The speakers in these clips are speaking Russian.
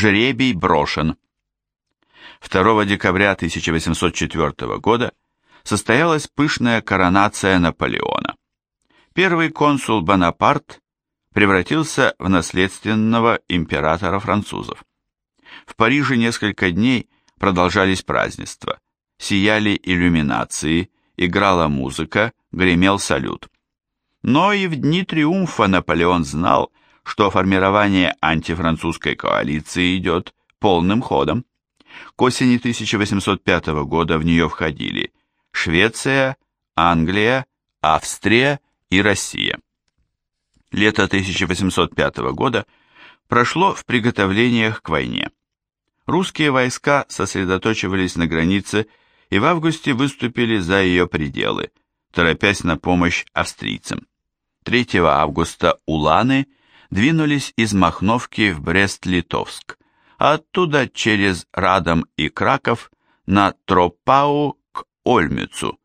Жребий брошен. 2 декабря 1804 года состоялась пышная коронация Наполеона. Первый консул Бонапарт превратился в наследственного императора французов. В Париже несколько дней продолжались празднества. Сияли иллюминации, играла музыка, гремел салют. Но и в дни триумфа Наполеон знал, что формирование антифранцузской коалиции идет полным ходом. К осени 1805 года в нее входили Швеция, Англия, Австрия и Россия. Лето 1805 года прошло в приготовлениях к войне. Русские войска сосредоточивались на границе и в августе выступили за ее пределы, торопясь на помощь австрийцам. 3 августа уланы двинулись из Махновки в Брест-Литовск, а оттуда через Радом и Краков на Тропау к Ольмицу.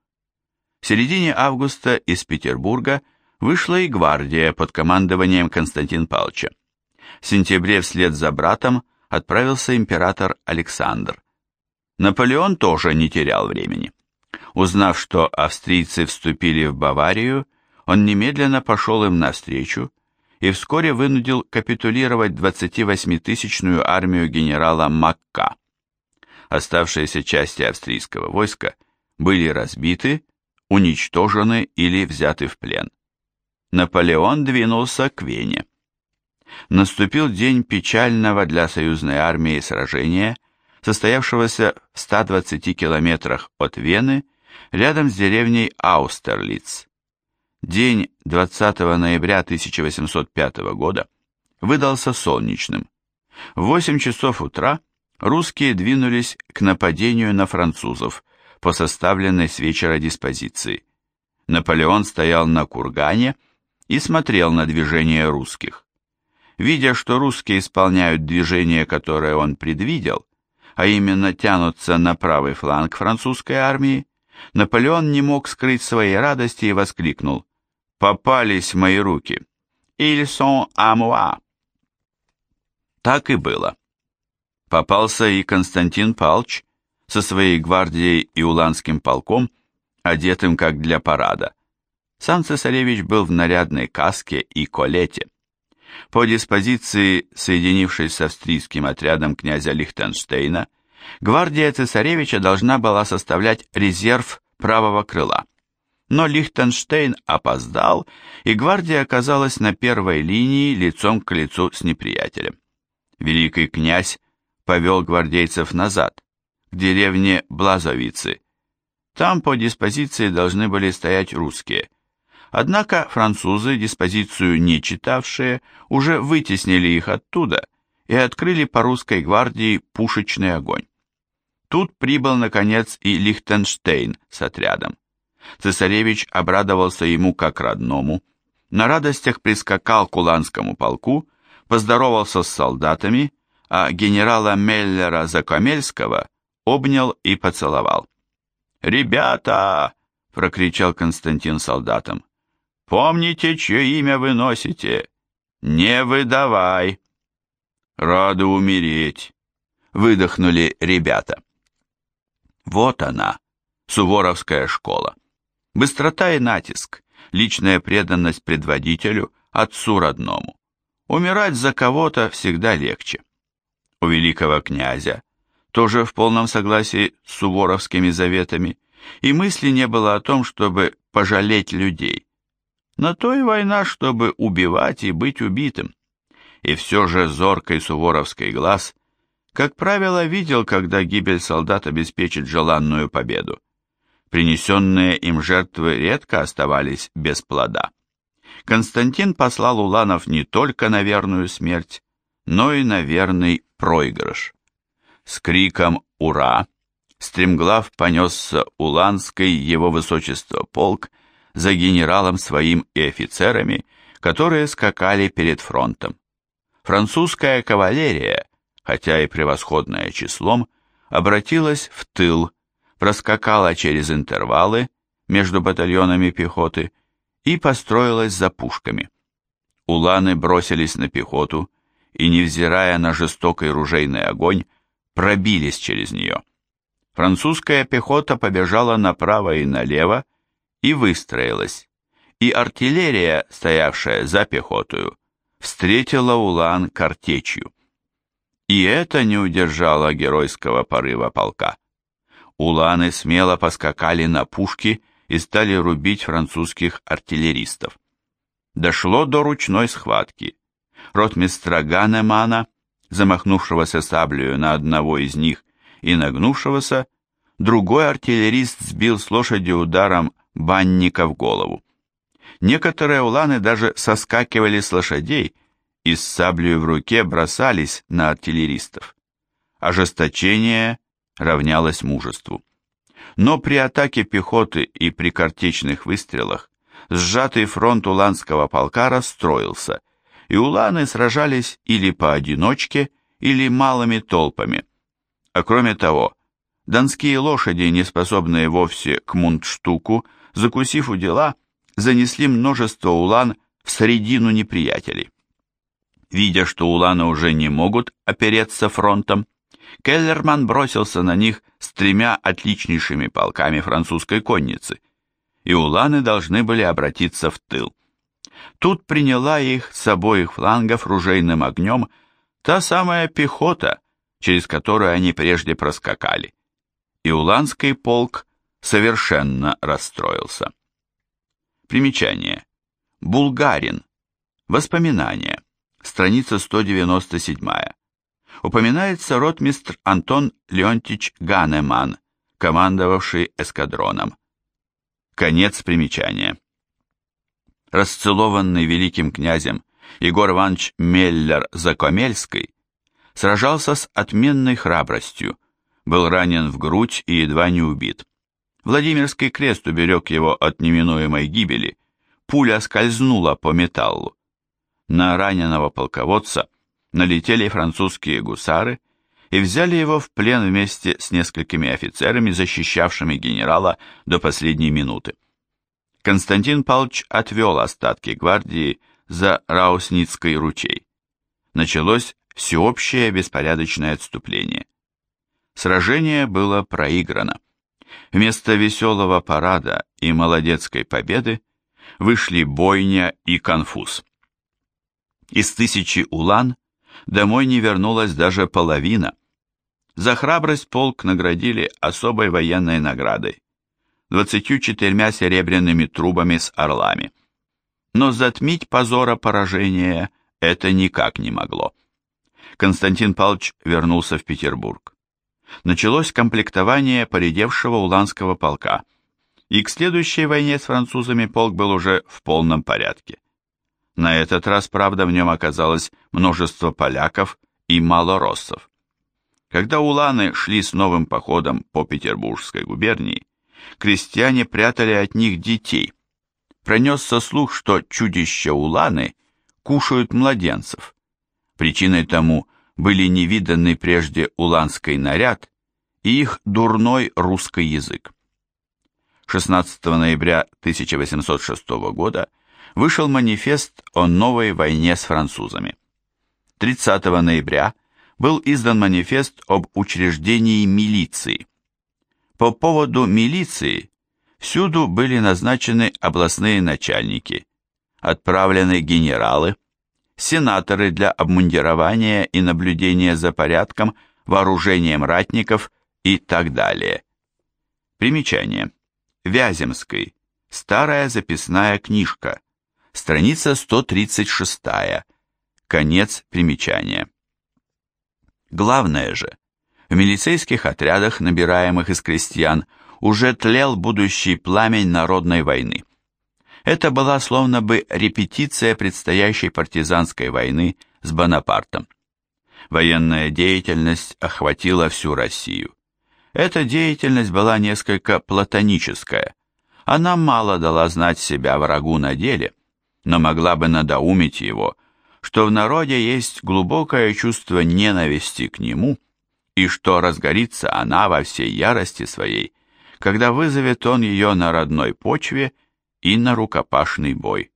В середине августа из Петербурга вышла и гвардия под командованием Константин Павловича. В сентябре вслед за братом отправился император Александр. Наполеон тоже не терял времени. Узнав, что австрийцы вступили в Баварию, он немедленно пошел им навстречу и вскоре вынудил капитулировать 28-тысячную армию генерала Макка. Оставшиеся части австрийского войска были разбиты, уничтожены или взяты в плен. Наполеон двинулся к Вене. Наступил день печального для союзной армии сражения, состоявшегося в 120 километрах от Вены, рядом с деревней Аустерлиц. День 20 ноября 1805 года выдался солнечным. В 8 часов утра русские двинулись к нападению на французов по составленной с вечера диспозиции. Наполеон стоял на кургане и смотрел на движение русских. Видя, что русские исполняют движение, которое он предвидел, а именно тянутся на правый фланг французской армии, Наполеон не мог скрыть своей радости и воскликнул попались мои руки. Ils sont à moi. Так и было. Попался и Константин Палч со своей гвардией и уланским полком, одетым как для парада. Сам цесаревич был в нарядной каске и колете. По диспозиции, соединившись с австрийским отрядом князя Лихтенштейна, гвардия цесаревича должна была составлять резерв правого крыла но Лихтенштейн опоздал, и гвардия оказалась на первой линии лицом к лицу с неприятелем. Великий князь повел гвардейцев назад, к деревне Блазовицы. Там по диспозиции должны были стоять русские. Однако французы, диспозицию не читавшие, уже вытеснили их оттуда и открыли по русской гвардии пушечный огонь. Тут прибыл, наконец, и Лихтенштейн с отрядом. Цесаревич обрадовался ему как родному, на радостях прискакал к Уланскому полку, поздоровался с солдатами, а генерала Меллера Закамельского обнял и поцеловал. «Ребята!» — прокричал Константин солдатам. «Помните, чье имя вы носите? Не выдавай!» «Рады умереть!» — выдохнули ребята. Вот она, Суворовская школа. Быстрота и натиск, личная преданность предводителю, отцу родному. Умирать за кого-то всегда легче. У великого князя, тоже в полном согласии с суворовскими заветами, и мысли не было о том, чтобы пожалеть людей. На то и война, чтобы убивать и быть убитым. И все же зоркий суворовский глаз, как правило, видел, когда гибель солдат обеспечит желанную победу принесенные им жертвы редко оставались без плода. Константин послал Уланов не только на верную смерть, но и на верный проигрыш. С криком «Ура!» стремглав понесся Уланский его высочество полк за генералом своим и офицерами, которые скакали перед фронтом. Французская кавалерия, хотя и превосходная числом, обратилась в тыл, проскакала через интервалы между батальонами пехоты и построилась за пушками. Уланы бросились на пехоту и, невзирая на жестокий ружейный огонь, пробились через нее. Французская пехота побежала направо и налево и выстроилась, и артиллерия, стоявшая за пехотою, встретила Улан картечью. И это не удержало геройского порыва полка. Уланы смело поскакали на пушки и стали рубить французских артиллеристов. Дошло до ручной схватки. Ротмистра Ганемана, замахнувшегося саблею на одного из них и нагнувшегося, другой артиллерист сбил с лошади ударом банника в голову. Некоторые уланы даже соскакивали с лошадей и с саблей в руке бросались на артиллеристов. Ожесточение равнялось мужеству. Но при атаке пехоты и при картечных выстрелах сжатый фронт уланского полка расстроился, и уланы сражались или поодиночке, или малыми толпами. А кроме того, донские лошади, не способные вовсе к мундштуку, закусив у дела, занесли множество улан в средину неприятелей. Видя, что уланы уже не могут опереться фронтом, Келлерман бросился на них с тремя отличнейшими полками французской конницы, и уланы должны были обратиться в тыл. Тут приняла их с обоих флангов ружейным огнем та самая пехота, через которую они прежде проскакали. И уланский полк совершенно расстроился. Примечание. Булгарин. Воспоминания. Страница 197 упоминается ротмистр Антон Леонтич Ганеман, командовавший эскадроном. Конец примечания. Расцелованный великим князем Егор Иванович Меллер-Закомельский сражался с отменной храбростью, был ранен в грудь и едва не убит. Владимирский крест уберег его от неминуемой гибели, пуля скользнула по металлу. На раненого полководца налетели французские гусары и взяли его в плен вместе с несколькими офицерами, защищавшими генерала до последней минуты. Константин Павлович отвел остатки гвардии за Раусницкий ручей. Началось всеобщее беспорядочное отступление. Сражение было проиграно. Вместо веселого парада и молодецкой победы вышли бойня и конфуз. Из тысячи улан домой не вернулась даже половина. За храбрость полк наградили особой военной наградой – 24 серебряными трубами с орлами. Но затмить позора поражения это никак не могло. Константин Павлович вернулся в Петербург. Началось комплектование поредевшего уланского полка, и к следующей войне с французами полк был уже в полном порядке. На этот раз, правда, в нем оказалось множество поляков и малороссов. Когда уланы шли с новым походом по Петербургской губернии, крестьяне прятали от них детей. Пронесся слух, что чудища уланы кушают младенцев. Причиной тому были невиданный прежде уланский наряд и их дурной русский язык. 16 ноября 1806 года вышел манифест о новой войне с французами. 30 ноября был издан манифест об учреждении милиции. По поводу милиции всюду были назначены областные начальники, отправлены генералы, сенаторы для обмундирования и наблюдения за порядком, вооружением ратников и так далее. Примечание. Вяземской. Старая записная книжка страница 136, конец примечания. Главное же, в милицейских отрядах, набираемых из крестьян, уже тлел будущий пламень народной войны. Это была словно бы репетиция предстоящей партизанской войны с Бонапартом. Военная деятельность охватила всю Россию. Эта деятельность была несколько платоническая. Она мало дала знать себя врагу на деле – но могла бы надоумить его, что в народе есть глубокое чувство ненависти к нему, и что разгорится она во всей ярости своей, когда вызовет он ее на родной почве и на рукопашный бой.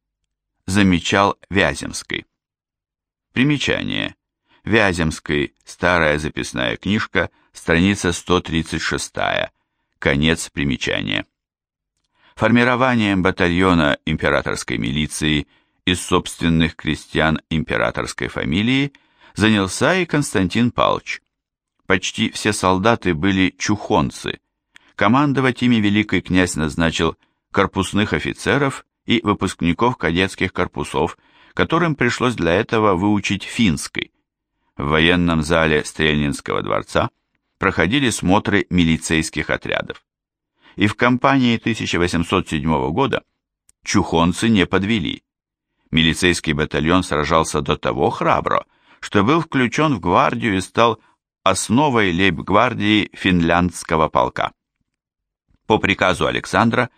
Замечал Вяземский. Примечание. Вяземской, старая записная книжка, страница 136, конец примечания. Формированием батальона императорской милиции из собственных крестьян императорской фамилии занялся и Константин Палч. Почти все солдаты были чухонцы. Командовать ими великий князь назначил корпусных офицеров и выпускников кадетских корпусов, которым пришлось для этого выучить финской. В военном зале Стрельнинского дворца проходили смотры милицейских отрядов. И в кампании 1807 года чухонцы не подвели. Милицейский батальон сражался до того храбро, что был включен в гвардию и стал основой лейб-гвардии финляндского полка. По приказу Александра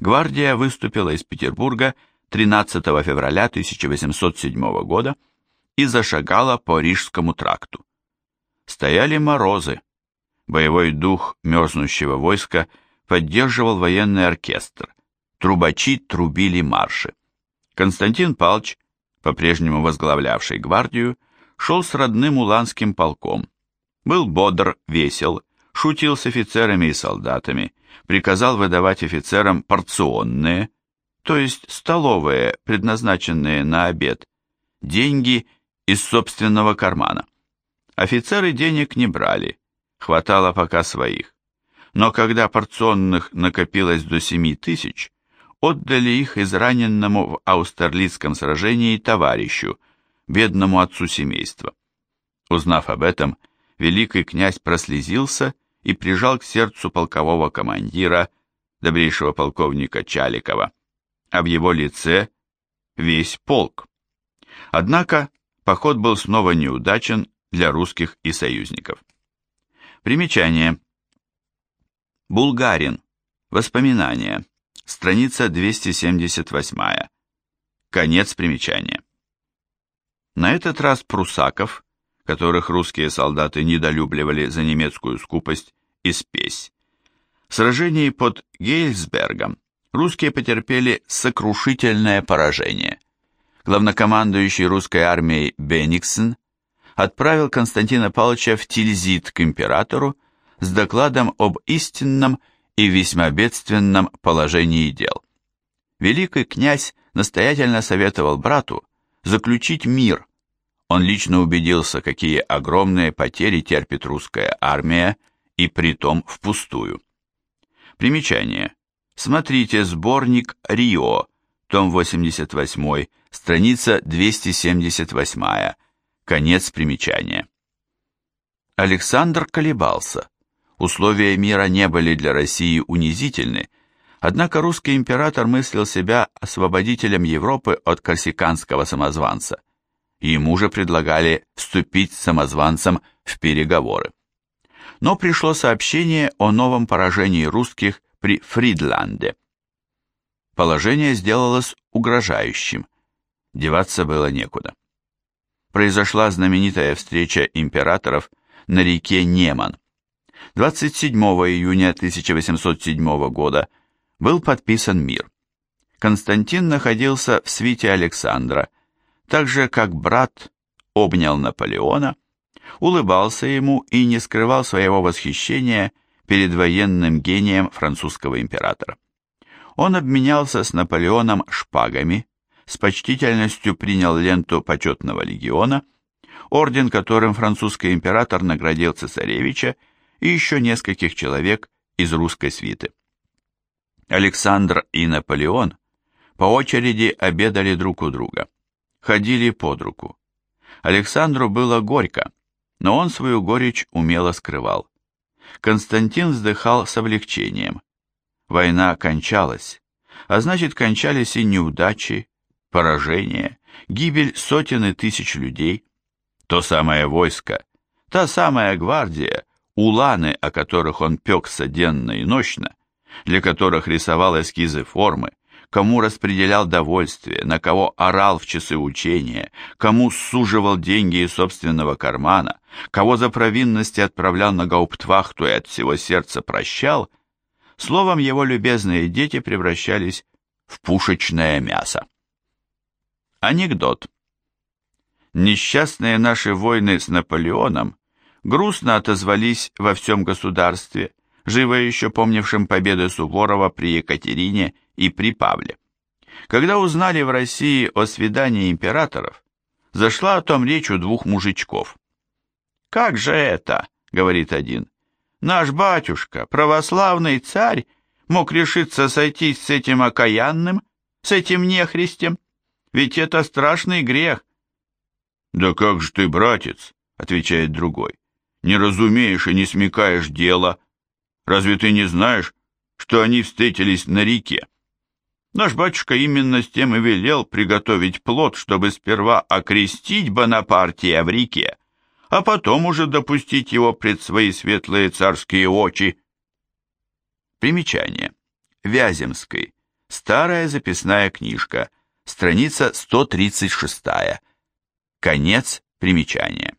гвардия выступила из Петербурга 13 февраля 1807 года и зашагала по Рижскому тракту. Стояли морозы. Боевой дух мерзнущего войска поддерживал военный оркестр. Трубачи трубили марши. Константин Палч, по-прежнему возглавлявший гвардию, шел с родным уланским полком. Был бодр, весел, шутил с офицерами и солдатами, приказал выдавать офицерам порционные, то есть столовые, предназначенные на обед, деньги из собственного кармана. Офицеры денег не брали, хватало пока своих. Но когда порционных накопилось до семи тысяч, отдали их израненному в Аустерлицком сражении товарищу, бедному отцу семейства. Узнав об этом, великий князь прослезился и прижал к сердцу полкового командира, добрейшего полковника Чаликова, а в его лице весь полк. Однако поход был снова неудачен для русских и союзников. Примечание. Булгарин. Воспоминания. Страница 278. Конец примечания. На этот раз прусаков, которых русские солдаты недолюбливали за немецкую скупость и спесь, в сражении под Гейльсбергом русские потерпели сокрушительное поражение. Главнокомандующий русской армией Бениксен отправил Константина Павловича в Тильзит к императору с докладом об истинном и весьма бедственном положении дел. Великий князь настоятельно советовал брату заключить мир. Он лично убедился, какие огромные потери терпит русская армия, и притом впустую. Примечание. Смотрите сборник «Рио», том 88, страница 278, конец примечания. Александр колебался. Условия мира не были для России унизительны, однако русский император мыслил себя освободителем Европы от корсиканского самозванца. Ему же предлагали вступить с самозванцем в переговоры. Но пришло сообщение о новом поражении русских при Фридланде. Положение сделалось угрожающим, деваться было некуда. Произошла знаменитая встреча императоров на реке Неман. 27 июня 1807 года был подписан мир. Константин находился в свите Александра, так же как брат обнял Наполеона, улыбался ему и не скрывал своего восхищения перед военным гением французского императора. Он обменялся с Наполеоном шпагами, с почтительностью принял ленту почетного легиона, орден которым французский император наградил цесаревича и еще нескольких человек из русской свиты. Александр и Наполеон по очереди обедали друг у друга, ходили под руку. Александру было горько, но он свою горечь умело скрывал. Константин вздыхал с облегчением. Война кончалась, а значит кончались и неудачи, поражения, гибель сотен и тысяч людей. То самое войско, та самая гвардия, уланы, о которых он пекся денно и ночно, для которых рисовал эскизы формы, кому распределял довольствие, на кого орал в часы учения, кому суживал деньги из собственного кармана, кого за провинности отправлял на гауптвахту и от всего сердца прощал, словом, его любезные дети превращались в пушечное мясо. Анекдот. Несчастные наши войны с Наполеоном грустно отозвались во всем государстве, живо еще помнившим победы Суворова при Екатерине и при Павле. Когда узнали в России о свидании императоров, зашла о том речь у двух мужичков. «Как же это?» — говорит один. «Наш батюшка, православный царь, мог решиться сойтись с этим окаянным, с этим нехристем? Ведь это страшный грех». «Да как же ты, братец?» — отвечает другой. «Не разумеешь и не смекаешь дело. Разве ты не знаешь, что они встретились на реке?» Наш батюшка именно с тем и велел приготовить плод, чтобы сперва окрестить Бонапартия в реке, а потом уже допустить его пред свои светлые царские очи. Примечание. Вяземской. Старая записная книжка. Страница 136. Конец примечания.